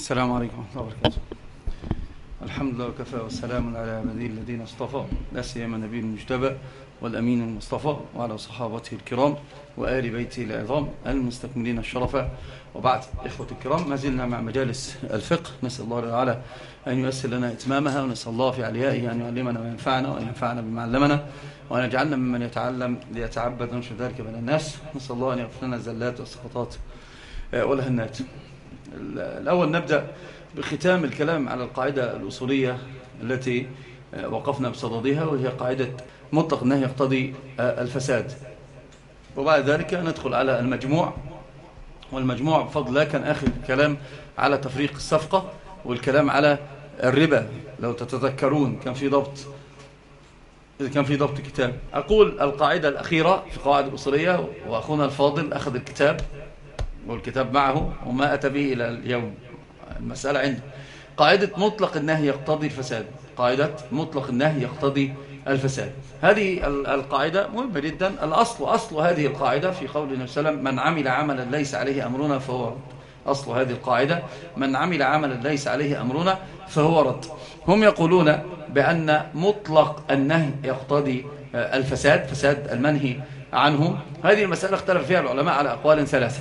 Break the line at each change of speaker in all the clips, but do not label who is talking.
السلام عليكم ورحمة الله وبركاته. الحمد لله وكفى والسلام على عباده الذين اصطفى لا سيما النبي المجتبى والأمين المصطفى وعلى صحابته الكرام وآل بيته العظام المستكملين الشرف. وبعد إخوة الكرام ما زلنا مع مجالس الفقه. نسأل الله تعالى أن ييسر لنا إتمامها ونسأل الله في عليائه أن يعلمنا وينفعنا وأن ينفعنا بما علمنا وأن يجعلنا ممن يتعلم ليتعبد ونشر ذلك بين الناس. نسأل الله أن يغفر لنا الزلات والسقطات والهنات الأول نبدأ بختام الكلام على القاعدة الأصولية التي وقفنا بصددها وهي قاعدة مطلق النهي يقتضي الفساد. وبعد ذلك ندخل على المجموع. والمجموع بفضل الله كان آخر كلام على تفريق الصفقة والكلام على الربا. لو تتذكرون كان في ضبط كان في ضبط كتاب. أقول القاعدة الأخيرة في قواعد الأصولية وأخونا الفاضل أخذ الكتاب. والكتاب معه وما أتى به إلى اليوم. المسألة عنده قاعدة مطلق النهي يقتضي الفساد. قاعدة مطلق النهي يقتضي الفساد. هذه القاعدة مهمة جدا. الأصل أصل هذه القاعدة في قول النبي صلى وسلم من عمل عملا ليس عليه أمرنا فهو رد. أصل هذه القاعدة. من عمل عملا ليس عليه أمرنا فهو رد. هم يقولون بأن مطلق النهي يقتضي الفساد فساد المنهي عنه هذه المسألة اختلف فيها العلماء على أقوال ثلاثة.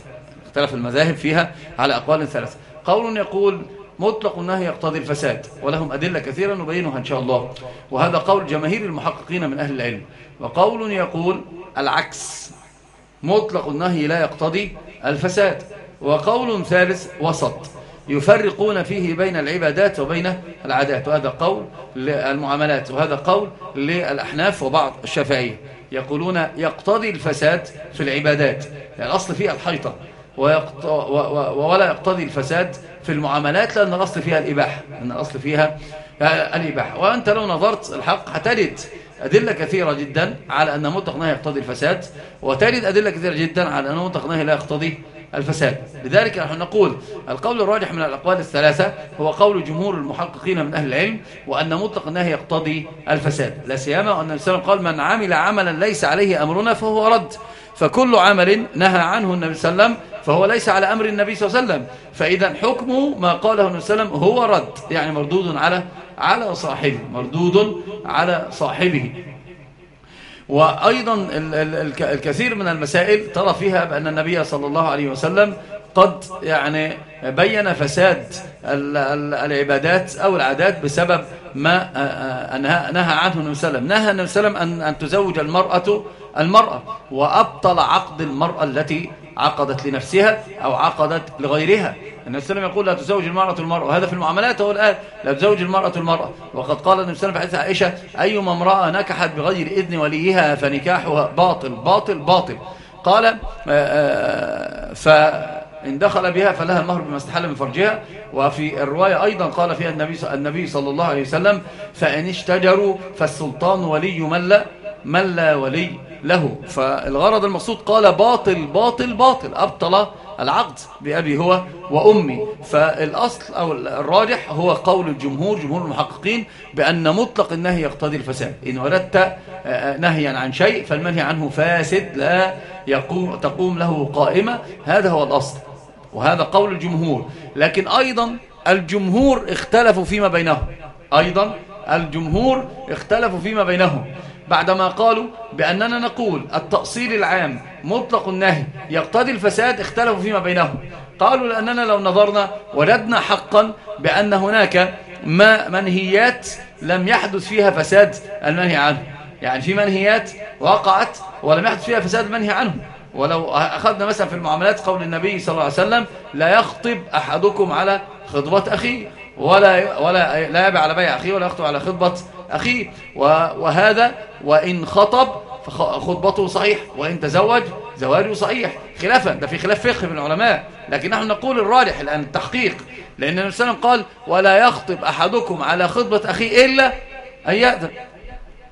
اختلف المذاهب فيها على أقوال ثلاثة. قول يقول مطلق النهي يقتضي الفساد ولهم أدلة كثيرة نبينها إن شاء الله. وهذا قول جماهير المحققين من أهل العلم. وقول يقول العكس مطلق النهي لا يقتضي الفساد. وقول ثالث وسط يفرقون فيه بين العبادات وبين العادات. وهذا قول للمعاملات وهذا قول للأحناف وبعض الشافعية. يقولون يقتضي الفساد في العبادات. يعني الأصل فيها الحيطة. ويقت... و... ولا يقتضي الفساد في المعاملات لأن الأصل فيها الإباحة لأن الأصل فيها الإباحة. وأنت لو نظرت الحق هتجد أدلة كثيرة جدا على أن مطلق نهي يقتضي الفساد وتجد أدلة كثيرة جدا على أن مطلق نهي لا يقتضي الفساد. لذلك نحن نقول القول الراجح من الأقوال الثلاثة هو قول جمهور المحققين من أهل العلم وأن مطلق النهي يقتضي الفساد. لا سيما وأن النبي قال من عمل عملا ليس عليه أمرنا فهو رد. فكل عمل نهى عنه النبي صلى الله عليه وسلم فهو ليس على أمر النبي صلى الله عليه وسلم. فإذا حكمه ما قاله النبي صلى الله عليه وسلم هو رد يعني مردود على على صاحبه مردود على صاحبه. وأيضا الكثير من المسائل ترى فيها بأن النبي صلى الله عليه وسلم قد يعني بين فساد العبادات أو العادات بسبب ما نهى عنه النبي صلى الله عليه وسلم. نهى النبي صلى الله عليه وسلم أن تزوج المرأة المرأة وأبطل عقد المرأة التي عقدت لنفسها أو عقدت لغيرها. النبي صلى الله عليه وسلم يقول لا تزوج المرأة المرأة. وهذا في المعاملات هو الآن. لا تزوج المرأة المرأة. وقد قال النبي صلى الله عليه وسلم في عائشة أيما امرأة نكحت بغير إذن وليها فنكاحها باطل باطل باطل. قال فإن دخل بها فلها المهر بما استحل من فرجها. وفي الرواية أيضا قال فيها النبي النبي صلى الله عليه وسلم فإن اشتجروا فالسلطان ولي من لا من لا ولي. له. فالغرض المقصود قال باطل باطل باطل. أبطل العقد بأبي هو وأمي. فالأصل أو الراجح هو قول الجمهور جمهور المحققين بأن مطلق النهي يقتضي الفساد. إن وردت نهيا عن شيء فالمنهي عنه فاسد لا يقوم تقوم له قائمة. هذا هو الأصل وهذا قول الجمهور. لكن أيضا الجمهور اختلفوا فيما بينهم. أيضا الجمهور اختلفوا فيما بينهم. بعدما قالوا بأننا نقول التأصيل العام مطلق النهي يقتضي الفساد اختلفوا فيما بينهم. قالوا لأننا لو نظرنا وجدنا حقا بأن هناك ما منهيات لم يحدث فيها فساد المنهي عنه. يعني في منهيات وقعت ولم يحدث فيها فساد المنهي عنه. ولو أخذنا مثلا في المعاملات قول النبي صلى الله عليه وسلم لا يخطب أحدكم على خطبة أخيه ولا ولا لا يبع على بيع أخيه ولا يخطب على خطبة أخيه. وهذا وإن خطب فخطبته صحيح وإن تزوج زواجه صحيح. خلافا ده في خلاف فقه من العلماء. لكن نحن نقول الراجح الآن التحقيق. لأن النبي صلى الله عليه وسلم قال ولا يخطب أحدكم على خطبة أخيه إلا أن يأذن.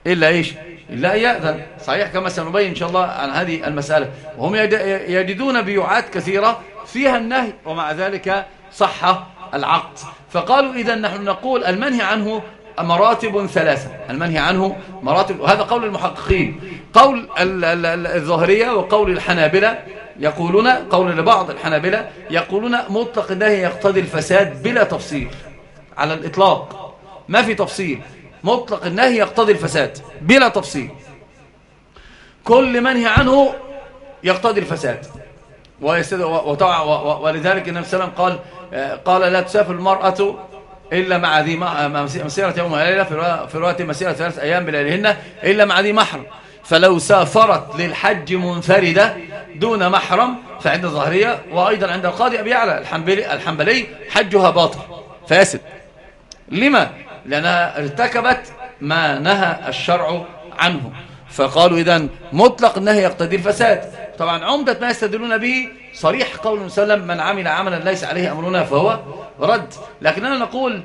إلا إيش؟ إلا أن يأذن. صحيح كما سنبين إن شاء الله عن هذه المسألة. وهم يجدون بيوعات كثيرة فيها النهي ومع ذلك صح العقد. فقالوا إذا نحن نقول المنهي عنه مراتب ثلاثة. المنهي عنه مراتب وهذا قول المحققين. قول الظاهرية وقول الحنابلة يقولون قول لبعض الحنابلة يقولون مطلق النهي يقتضي الفساد بلا تفصيل على الإطلاق. ما في تفصيل. مطلق النهي يقتضي الفساد بلا تفصيل. كل منهي عنه يقتضي الفساد. ولذلك النبي صلى الله عليه وسلم قال قال لا تسافر المرأة إلا مع ذي مسيرة يوم وليلة في رواية مسيرة ثلاث أيام بليلهن إلا مع ذي محرم. فلو سافرت للحج منفردة دون محرم فعند الظهرية وأيضا عند القاضي أبي يعلى الحنبلي, الحنبلي حجها باطل فاسد. لما؟ لأنها ارتكبت ما نهى الشرع عنه. فقالوا إذا مطلق النهي يقتضي الفساد. طبعا عمدة ما يستدلون به صريح قول وسلم من عمل عملا ليس عليه أمرنا فهو رد. لكننا نقول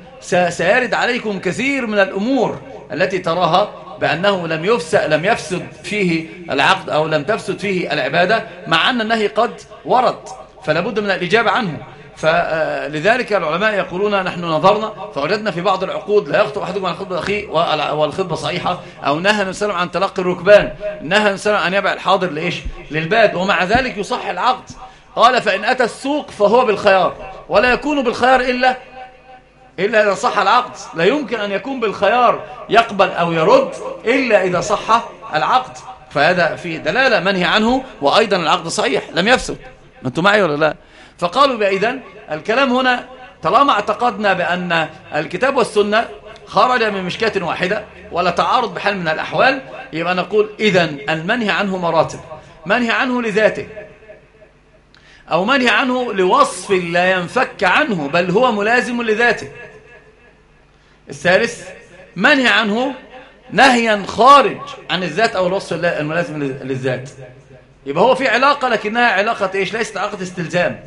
سيرد عليكم كثير من الأمور التي تراها بأنه لم يفسد, لم يفسد فيه العقد أو لم تفسد فيه العبادة مع أن النهي قد ورد فلا بد من الإجابة عنه. فلذلك العلماء يقولون نحن نظرنا فوجدنا في بعض العقود لا يخطب أحدكم عن خطبة أخيه والخطبة صحيحة أو نهى النبي عن تلقي الركبان نهى النبي عن يبع الحاضر لإيش؟ للباد ومع ذلك يصح العقد. قال فإن أتى السوق فهو بالخيار ولا يكون بالخيار إلا إلا إذا صح العقد. لا يمكن أن يكون بالخيار يقبل أو يرد إلا إذا صح العقد. فهذا فيه دلالة منهي عنه وأيضا العقد صحيح لم يفسد. أنتم معي ولا لا؟ فقالوا بإذن الكلام هنا طالما اعتقدنا بأن الكتاب والسنة خرج من مشكاة واحدة ولا تعارض بحال من الأحوال يبقى نقول إذن المنهي عنه مراتب منهي عنه لذاته أو منهي عنه لوصف لا ينفك عنه بل هو ملازم لذاته. الثالث منهي عنه نهيا خارج عن الذات أو الوصف الملازم للذات. يبقى هو في علاقة لكنها علاقة إيش؟ ليست علاقة استلزام.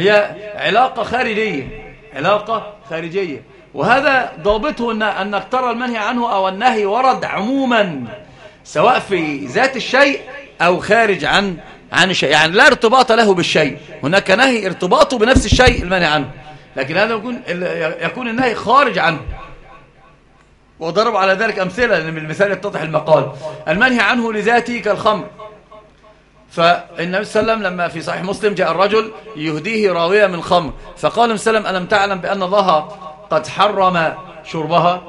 هي علاقة خارجية علاقة خارجية. وهذا ضابطه أن أنك ترى المنهي عنه أو النهي ورد عموما سواء في ذات الشيء أو خارج عن عن الشيء يعني لا ارتباط له بالشيء. هناك نهي ارتباطه بنفس الشيء المنهي عنه. لكن هذا يكون يكون النهي خارج عنه. وضرب على ذلك أمثلة من المثال يتضح المقال. المنهي عنه لذاته كالخمر. فالنبي صلى الله عليه وسلم لما في صحيح مسلم جاء الرجل يهديه راوية من خمر. فقال النبي صلى الله عليه وسلم ألم تعلم بأن الله قد حرم شربها؟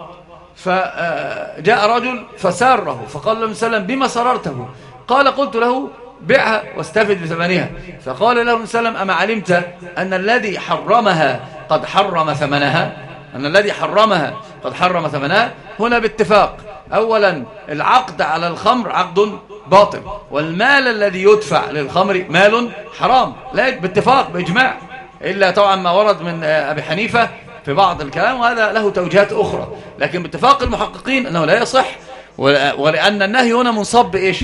فجاء رجل فساره فقال النبي صلى الله عليه وسلم بما سررته؟ قال قلت له بيعها واستفد بثمنها. فقال له وسلم أما علمت أن الذي حرمها قد حرم ثمنها؟ أن الذي حرمها قد حرم ثمنها؟ هنا باتفاق. أولا العقد على الخمر عقد باطل والمال الذي يدفع للخمر مال حرام لا باتفاق بإجماع. إلا طبعا ما ورد من أبي حنيفة في بعض الكلام وهذا له توجيهات أخرى. لكن باتفاق المحققين أنه لا يصح ولأن النهي هنا منصب بإيش؟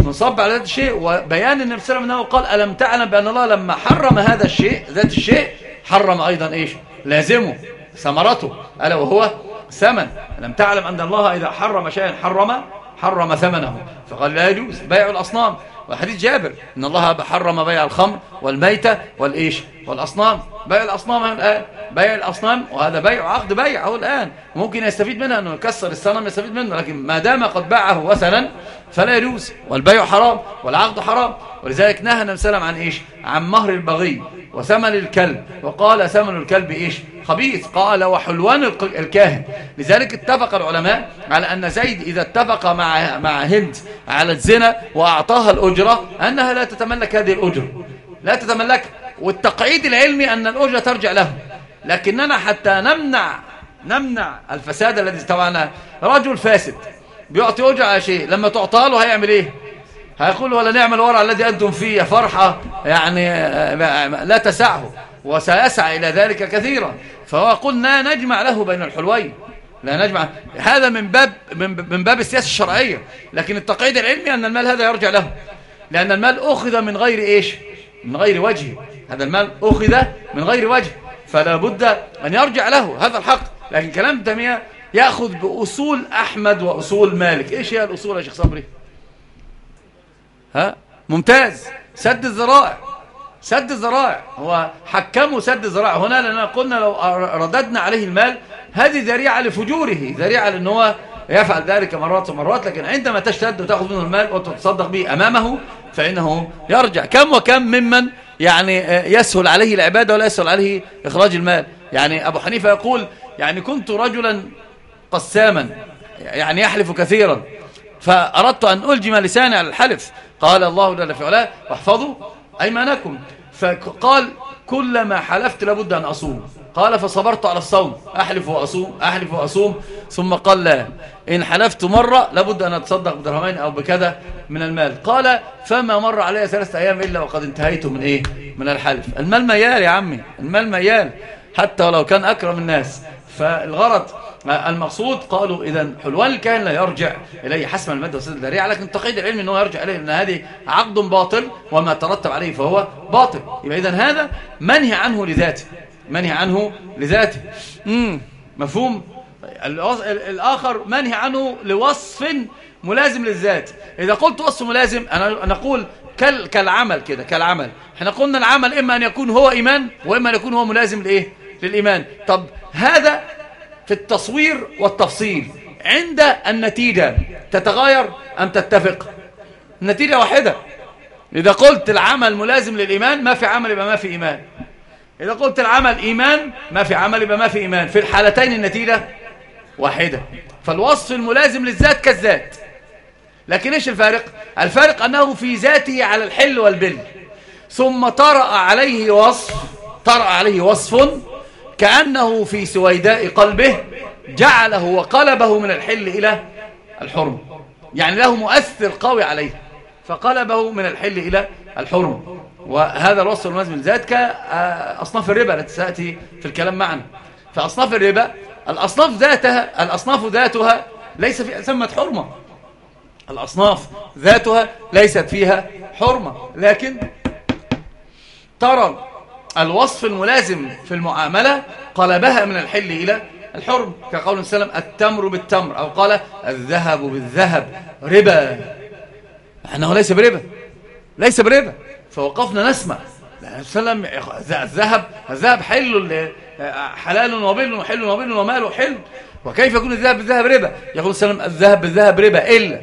منصب على ذات الشيء. وبيان النبي صلى الله عليه وسلم قال ألم تعلم بأن الله لما حرم هذا الشيء ذات الشيء حرم أيضا إيش؟ لازمه ثمرته ألا وهو ثمن. ألم تعلم أن الله إذا حرم شيئا حرم حرم ثمنه. فقال لا يجوز. بيع الأصنام. وحديث جابر. إن الله حرم بيع الخمر والميتة والإيش والأصنام. بيع الأصنام الآن. بيع الأصنام وهذا بيع عقد بيع هو الآن. ممكن يستفيد منها أنه يكسر الصنم يستفيد منه لكن ما دام قد باعه وثنا فلا يجوز. والبيع حرام والعقد حرام. ولذلك نهى النبي صلى الله عليه وسلم عن إيش؟ عن مهر البغي وثمن الكلب. وقال ثمن الكلب إيش؟ خبيث. قال وحلوان الكاهن. لذلك اتفق العلماء على أن زيد إذا اتفق مع مع هند على الزنا وأعطاها الأجرة أنها لا تتملك هذه الأجرة. لا تتملك والتقعيد العلمي أن الأجرة ترجع له لكننا حتى نمنع نمنع الفساد الذي طبعا رجل فاسد بيعطي أجرة على شيء لما تعطى له هيعمل إيه؟ هيقول ولا نعم الورع الذي أنتم فيه فرحة يعني لا تسعه وسيسعى إلى ذلك كثيرا. فهو قلنا نجمع له بين الحلوين. لا نجمع. هذا من باب من باب السياسة الشرعية. لكن التقعيد العلمي أن المال هذا يرجع له. لأن المال أخذ من غير إيش؟ من غير وجه. هذا المال أخذ من غير وجه فلا بد أن يرجع له هذا الحق. لكن كلام تيمية يأخذ بأصول أحمد وأصول مالك. إيش هي الأصول يا شيخ صبري؟ ها؟ ممتاز. سد الذرائع. سد الذرائع. هو حكموا سد الذرائع. هنا لأننا قلنا لو رددنا عليه المال هذه ذريعة لفجوره ذريعة لأنه يفعل ذلك مرات ومرات لكن عندما تشتد وتأخذ منه المال وتتصدق به أمامه فإنه يرجع. كم وكم ممن يعني يسهل عليه العبادة ولا يسهل عليه إخراج المال. يعني أبو حنيفة يقول يعني كنت رجلا قساما يعني يحلف كثيرا فأردت أن ألجم لساني على الحلف. قال الله جل في علاه واحفظوا أيمانكم. فقال كلما حلفت لابد أن أصوم. قال فصبرت على الصوم. أحلف وأصوم أحلف وأصوم. ثم قال لا. إن حلفت مرة لابد أن أتصدق بدرهمين أو بكذا من المال. قال فما مر علي ثلاثة أيام إلا وقد انتهيت من إيه؟ من الحلف. المال ميال يا عمي. المال ميال. حتى ولو كان أكرم الناس. فالغرض المقصود قالوا إذا حلوان الكاهن لا يرجع إليه حسب المادة وسد الذريعة لكن التقييد العلمي أنه يرجع إليه لأن هذه عقد باطل وما ترتب عليه فهو باطل. يبقى إذا هذا منهي عنه لذاته. منهي عنه لذاته. مم. مفهوم؟ الآخر منهي عنه لوصف ملازم للذات. إذا قلت وصف ملازم أنا نقول كالعمل كده كالعمل. إحنا قلنا العمل إما أن يكون هو إيمان وإما أن يكون هو ملازم لإيه؟ للإيمان. طب هذا في التصوير والتفصيل. عند النتيجة تتغير أم تتفق؟ النتيجة واحدة. إذا قلت العمل ملازم للإيمان ما في عمل يبقى ما في إيمان. إذا قلت العمل إيمان ما في عمل يبقى ما في إيمان. في الحالتين النتيجة واحدة. فالوصف الملازم للذات كالذات. لكن إيش الفارق؟ الفارق أنه في ذاته على الحل والبل ثم طرأ عليه وصف طرأ عليه وصف كأنه في سويداء قلبه جعله وقلبه من الحل إلى الحرم. يعني له مؤثر قوي عليه. فقلبه من الحل إلى الحرم. وهذا الوصف الملازم للذات كأصناف الربا التي سأتي في الكلام معنا فأصناف الربا الأصناف ذاتها الأصناف ذاتها ليس في ثمة حرمة. الأصناف ذاتها ليست فيها حرمة. لكن ترى الوصف الملازم في المعاملة قلبها من الحل إلى الحرم. كقول وسلم التمر بالتمر أو قال الذهب بالذهب ربا. أنه ليس بربا. ليس بربا. فوقفنا نسمع وسلم الذهب الذهب حل حلال وبل وحل وبل ومال وحل. وكيف يكون الذهب بالذهب ربا؟ يقول وسلم الذهب بالذهب ربا إلا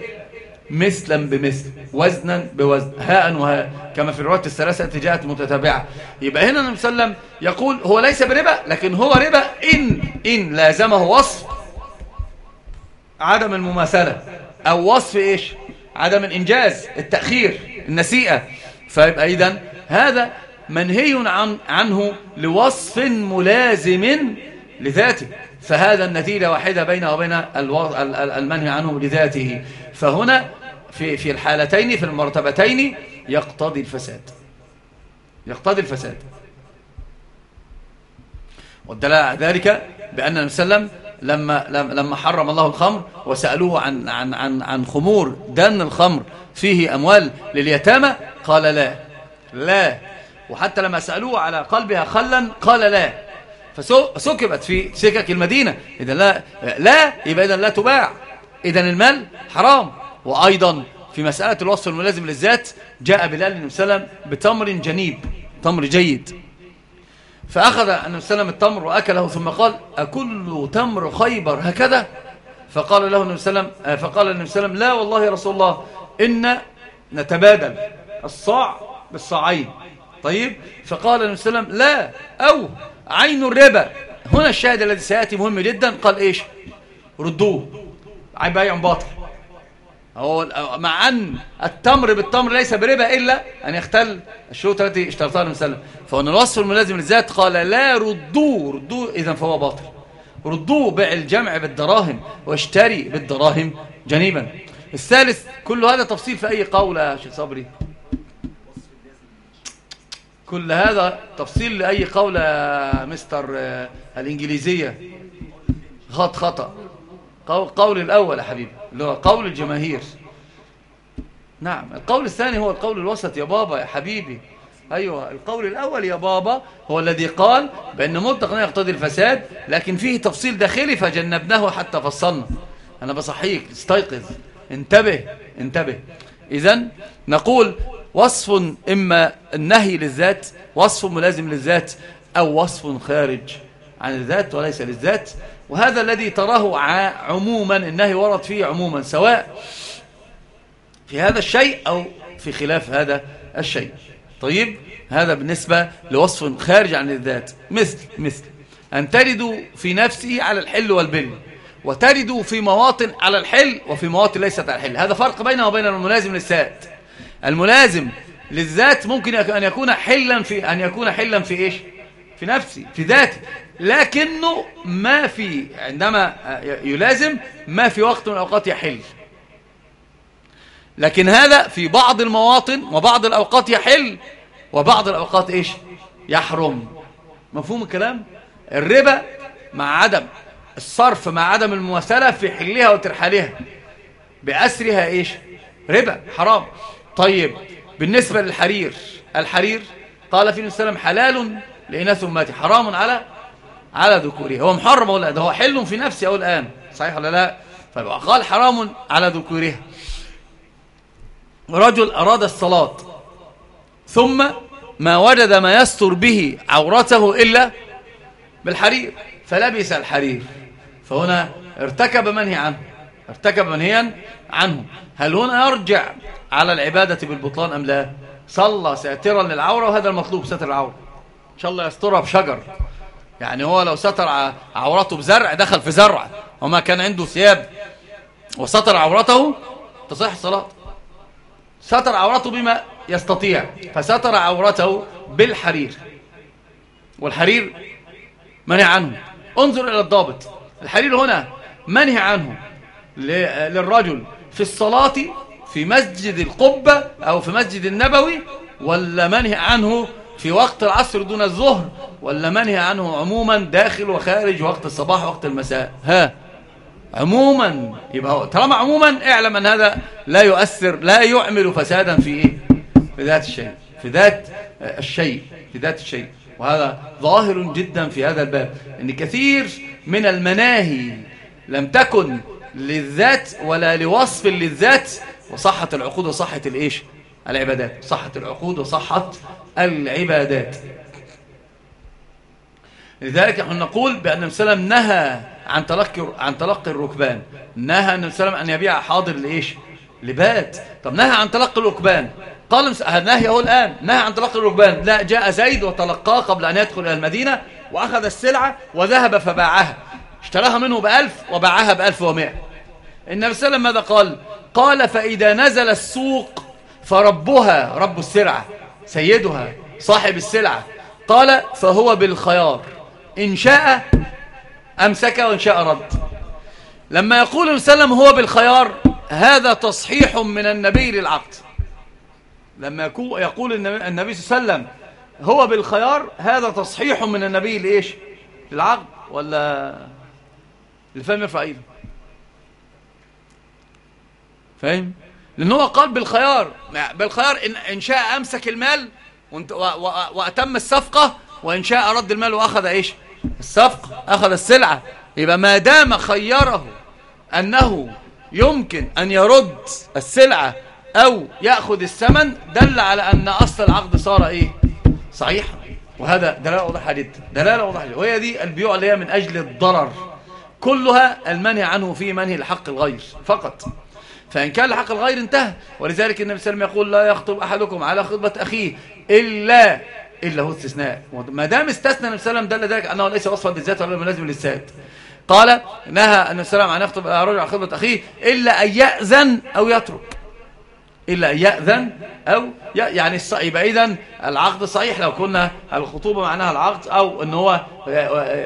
مثلا بمثل وزنا بوزن هاء وهاء. كما في الروايات الثلاثة التي جاءت متتابعة. يبقى هنا النبي صلى الله عليه وسلم يقول هو ليس بربا لكن هو ربا إن إن لازمه وصف عدم المماثلة. أو وصف إيش؟ عدم الإنجاز التأخير النسيئة. فيبقى إذن هذا منهي عن عنه لوصف ملازم لذاته. فهذا النتيجة واحدة بينه وبين المنهي عنه لذاته. فهنا في في الحالتين في المرتبتين يقتضي الفساد. يقتضي الفساد. والدلاله على ذلك بأن النبي صلى الله عليه وسلم لما لما حرم الله الخمر وسألوه عن عن عن عن خمور دن الخمر فيه أموال لليتامى قال لا. لا. وحتى لما سألوه على قلبها خلا قال لا. فسكبت في سكك المدينة. إذا لا لا يبقى إذا لا تباع. إذا المال حرام. وأيضا في مسألة الوصف الملازم للذات جاء بلال عليه وسلم بتمر جنيب تمر جيد. فأخذ النبي وسلم التمر وأكله ثم قال أكل تمر خيبر هكذا؟ فقال له النبي وسلم فقال النبي وسلم لا والله يا رسول الله إن نتبادل الصاع بالصاعين. طيب فقال النبي وسلم لا أو عين الربا. هنا الشاهد الذي سيأتي مهم جدا قال إيش؟ ردوه بيع باطل. هو مع أن التمر بالتمر ليس بربا إلا أن يختل الشروط التي اشترطها النبي صلى فهو الوصف الملازم للذات قال لا ردوه ردوه إذا فهو باطل. ردوه بيع الجمع بالدراهم واشتري بالدراهم جنيبا. الثالث كل هذا تفصيل في أي قول يا شيخ صبري؟ كل هذا تفصيل لأي قول مستر الإنجليزية. خط خطأ. قول الأول يا حبيبي اللي هو قول الجماهير. نعم القول الثاني هو القول الوسط يا بابا يا حبيبي. أيوة القول الأول يا بابا هو الذي قال بأن مطلق يقتضي الفساد لكن فيه تفصيل داخلي فجنبناه حتى فصلنا. أنا بصحيك استيقظ انتبه انتبه. إذا نقول وصف إما النهي للذات وصف ملازم للذات أو وصف خارج عن الذات وليس للذات. وهذا الذي تراه عموما النهي ورد فيه عموما سواء في هذا الشيء أو في خلاف هذا الشيء. طيب هذا بالنسبة لوصف خارج عن الذات. مثل مثل أن تردوا في نفسه على الحل والبل وتردوا في مواطن على الحل وفي مواطن ليست على الحل. هذا فرق بينه وبين الملازم للذات. الملازم للذات ممكن أن يكون حلا في أن يكون حلا في إيش؟ في نفسي في ذاتي لكنه ما في عندما يلازم ما في وقت من الأوقات يحل. لكن هذا في بعض المواطن وبعض الأوقات يحل وبعض الأوقات إيش؟ يحرم. مفهوم الكلام؟ الربا مع عدم الصرف مع عدم المماثلة في حلها وترحالها. بأسرها إيش؟ ربا حرام. طيب بالنسبة للحرير الحرير قال في وسلم حلال لإناث أماتي حرام على على ذكورها هو محرم ولا ده هو حل في نفسي أو الآن. صحيح ولا لا؟ قال حرام على ذكورها رجل أراد الصلاة ثم ما وجد ما يستر به عورته إلا بالحرير فلبس الحرير. فهنا ارتكب منهي عنه ارتكب منهيا عنه. هل هنا يرجع على العبادة بالبطلان أم لا؟ صلى ساترا للعورة وهذا المطلوب ستر العورة. إن شاء الله يسترها بشجر. يعني هو لو ستر عورته بزرع دخل في زرع. وما كان عنده ثياب. وستر عورته تصح الصلاة. ستر عورته بما يستطيع. فستر عورته بالحرير. والحرير منهي عنه. انظر إلى الضابط. الحرير هنا منهي عنه. للرجل. في الصلاة في مسجد القبة أو في مسجد النبوي ولا منهي عنه في وقت العصر دون الظهر ولا منهي عنه عموما داخل وخارج وقت الصباح وقت المساء. ها. عموما يبقى طالما عموما اعلم أن هذا لا يؤثر لا يعمل فسادا في إيه؟ في ذات الشيء في ذات الشيء في ذات الشيء. وهذا ظاهر جدا في هذا الباب إن كثير من المناهي لم تكن للذات ولا لوصف للذات وصحة العقود وصحة الإيش؟ العبادات. صحة العقود وصحة العبادات. لذلك نحن نقول بأن النبي صلى الله عليه وسلم نهى عن تلقي عن تلقي الركبان. نهى النبي صلى الله عليه وسلم أن يبيع حاضر لإيش؟ لبات. طب نهى عن تلقي الركبان. قال نهي هو الآن. نهى عن تلقي الركبان. لا جاء زيد وتلقاه قبل أن يدخل إلى المدينة وأخذ السلعة وذهب فباعها. اشتراها منه بألف وباعها بألف ومائة النبي صلى الله عليه وسلم ماذا قال؟ قال فإذا نزل السوق فربها رب السلعة. سيدها صاحب السلعة. قال فهو بالخيار. إن شاء أمسك وإن شاء رد. لما يقول وسلم هو بالخيار هذا تصحيح من النبي للعقد. لما يقول النبي صلى الله عليه وسلم هو بالخيار هذا تصحيح من النبي لإيش؟ للعقد ولا الفهم يرفع ايده فاهم؟ لأن هو قال بالخيار. بالخيار إن, إن شاء أمسك المال وأتم الصفقة وإن شاء رد المال وأخذ إيش؟ الصفقة أخذ السلعة. يبقى ما دام خيره أنه يمكن أن يرد السلعة أو يأخذ الثمن دل على أن أصل العقد صار إيه؟ صحيح. وهذا دلالة واضحة جدا. دلالة واضحة جدا. وهي دي البيوع اللي هي من أجل الضرر. كلها المنهي عنه في منهي لحق الغير فقط. فإن كان لحق الغير انتهى. ولذلك النبي صلى الله عليه وسلم يقول لا يخطب أحدكم على خطبة أخيه إلا إلا هو استثناء. ما دام استثنى النبي صلى الله عليه وسلم دل ذلك أنه ليس وصفا للذات ولا ملازم للذات قال نهى النبي صلى الله عليه وسلم عن رجل على خطبة أخيه إلا أن يأذن أو يترك. إلا أن يأذن أو يعني يبقى إذن العقد صحيح لو كنا الخطوبة معناها العقد أو أن هو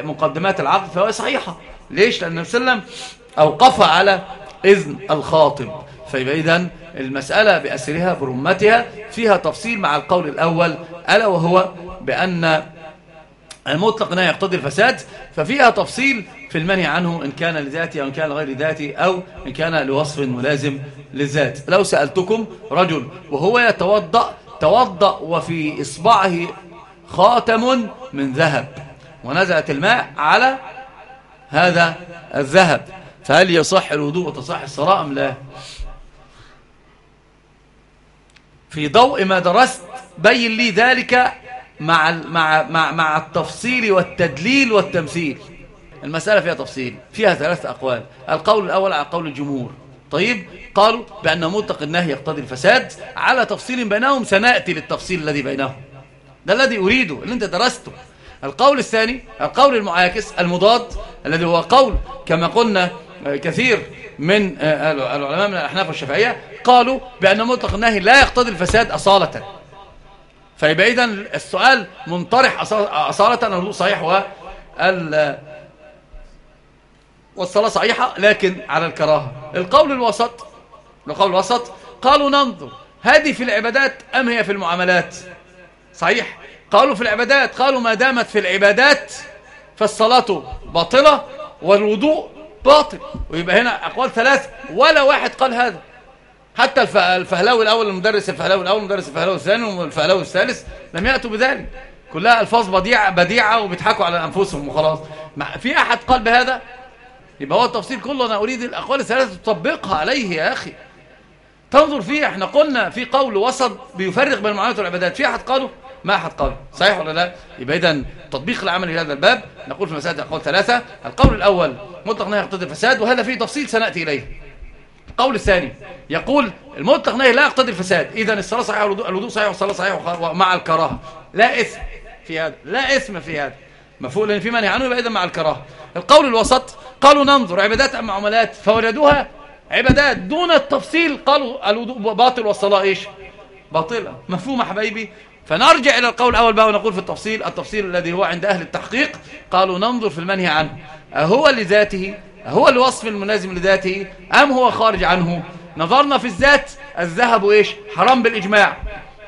مقدمات العقد فهو صحيحة. ليش؟ لأن النبي صلى الله عليه وسلم أوقف على إذن الخاطب. فيبقى إذن المسألة بأسرها برمتها فيها تفصيل مع القول الأول ألا وهو بأن المطلق لا يقتضي الفساد ففيها تفصيل في المنهي عنه إن كان لذاتي أو إن كان لغير ذاتي أو إن كان لوصف ملازم للذات. لو سألتكم رجل وهو يتوضأ توضأ وفي إصبعه خاتم من ذهب ونزلت الماء على هذا الذهب. فهل يصح الوضوء وتصح الصلاة أم لا؟ في ضوء ما درست بين لي ذلك مع مع مع مع التفصيل والتدليل والتمثيل. المسألة فيها تفصيل فيها ثلاث أقوال. القول الأول على قول الجمهور. طيب قالوا بأن مطلق النهي يقتضي الفساد على تفصيل بينهم سنأتي للتفصيل الذي بينهم. ده الذي أريده اللي أنت درسته. القول الثاني القول المعاكس المضاد الذي هو قول كما قلنا كثير من العلماء من الأحناف والشافعية قالوا بأن مطلق النهي لا يقتضي الفساد أصالة. فيبقى إذا السؤال منطرح أصالة الوضوء صحيح وال والصلاة صحيحة لكن على الكراهة. القول الوسط القول الوسط قالوا ننظر هذه في العبادات أم هي في المعاملات؟ صحيح. قالوا في العبادات قالوا ما دامت في العبادات فالصلاة باطلة والوضوء باطل ويبقى هنا أقوال ثلاث ولا واحد قال هذا. حتى الفهلاوي الأول المدرس الفهلاوي الأول المدرس الفهلاوي الثاني والفهلاوي الثالث لم يأتوا بذلك. كلها ألفاظ بديعة بديعة وبيضحكوا على أنفسهم وخلاص. في أحد قال بهذا؟ يبقى هو التفصيل كله أنا أريد الأقوال الثلاثة تطبقها عليه يا أخي. تنظر فيه إحنا قلنا في قول وسط بيفرق بين المعاملات والعبادات. في أحد قاله؟ ما أحد قال صحيح ولا لا؟ يبقى إذا تطبيق العمل في هذا الباب نقول في مسألة الأقوال ثلاثة القول الأول مطلق نهي يقتضي الفساد وهذا فيه تفصيل سنأتي إليه. القول الثاني يقول المطلق نهي لا يقتضي الفساد. إذا الصلاة صحيحة الوضوء صحيح والصلاة صحيح ومع الكراهة. لا إثم في هذا لا إثم في هذا. مفهوم؟ لأن في منهي عنه يبقى إذا مع الكراهة. القول الوسط قالوا ننظر عبادات أم معاملات فوجدوها عبادات دون التفصيل قالوا الوضوء باطل والصلاة إيش؟ باطلة. مفهوم حبايبي؟ فنرجع إلى القول الأول بقى ونقول في التفصيل التفصيل الذي هو عند أهل التحقيق قالوا ننظر في المنهي عنه أهو لذاته أهو الوصف المنازم لذاته أم هو خارج عنه؟ نظرنا في الذات الذهب إيش؟ حرام بالإجماع.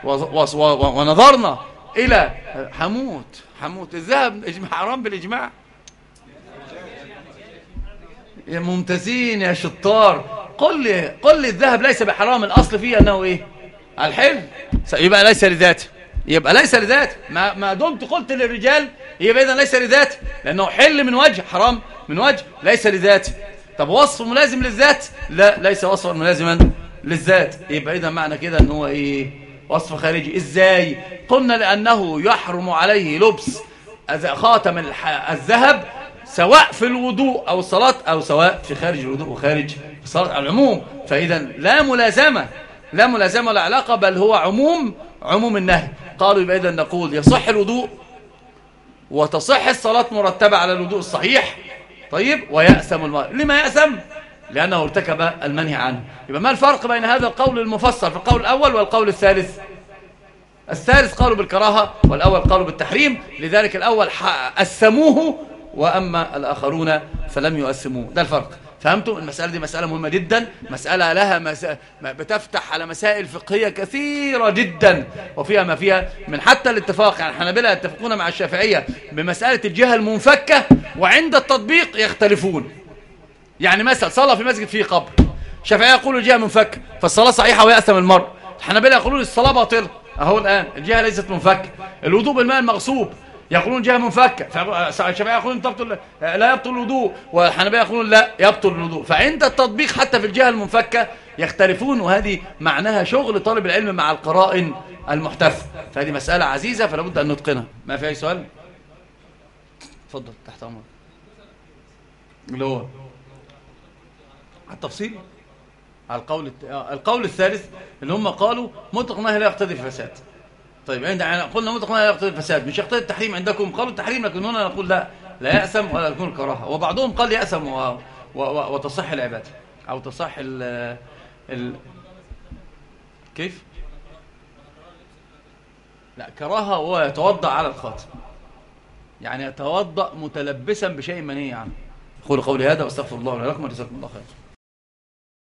ونظرنا إلى حموت حموت الذهب حرام بالإجماع. يا ممتازين يا شطار. قل لي قل لي الذهب ليس بحرام الأصل فيه أنه إيه؟ الحل يبقى ليس لذاته. يبقى ليس لذاته. ما, ما دمت قلت للرجال يبقى إذا ليس لذاته لأنه حل من وجه حرام من وجه ليس لذاته. طب وصف ملازم للذات؟ لا ليس وصفا ملازما للذات. يبقى إذا معنى كده أنه هو إيه؟ وصف خارجي. إزاي؟ قلنا لأنه يحرم عليه لبس خاتم الذهب سواء في الوضوء أو الصلاة أو سواء في خارج الوضوء وخارج الصلاة على العموم. فإذا لا ملازمة لا ملازمة ولا علاقة بل هو عموم عموم النهي. قالوا يبقى إذا نقول يصح الوضوء وتصح الصلاة مرتبة على الوضوء الصحيح. طيب ويأسم المرء لما يأسم لأنه ارتكب المنهي عنه. يبقى ما الفرق بين هذا القول المفصل في القول الأول والقول الثالث؟ الثالث قالوا بالكراهة والأول قالوا بالتحريم لذلك الأول أسموه وأما الآخرون فلم يؤسموه. ده الفرق. فهمتم المسألة دي مسألة مهمة جدا. مسألة لها مسألة بتفتح على مسائل فقهية كثيرة جدا. وفيها ما فيها من حتى الاتفاق يعني الحنابلة يتفقون مع الشافعية بمسألة الجهة المنفكة وعند التطبيق يختلفون. يعني مثلا صلى في مسجد فيه قبر. الشافعية يقولوا الجهة منفكة فالصلاة صحيحة ويأثم المرء. الحنابلة يقولون الصلاة باطلة. أهو الآن الجهة ليست منفكة. الوضوء بالماء المغصوب. يقولون جهة منفكة. الشافعية يقولون تبطل لا يبطل الوضوء والحنبية يقولون لا يبطل الوضوء. فعند التطبيق حتى في الجهة المنفكة يختلفون وهذه معناها شغل طالب العلم مع القرائن المحتفة فهذه مسألة عزيزة فلا بد أن نتقنها. ما في أي سؤال؟ تفضل تحت أمرك. اللي هو التفصيل على القول القول الثالث اللي هم قالوا مطلق نهي لا يقتضي الفساد. طيب عندنا قلنا مطلق لا يقتضي الفساد. مش يقتضي التحريم. عندكم قالوا التحريم لكن هنا نقول لا. لا يأسم ولا يكون الكراهه وبعضهم قال يأسم و... و... و... وتصح العبادة. أو تصح ال... ال... كيف؟ لا كراهة هو يتوضأ على الخاتم يعني يتوضأ متلبسا بشيء منهي عنه قولوا قولي هذا وأستغفر الله لكم وجزاكم الله خير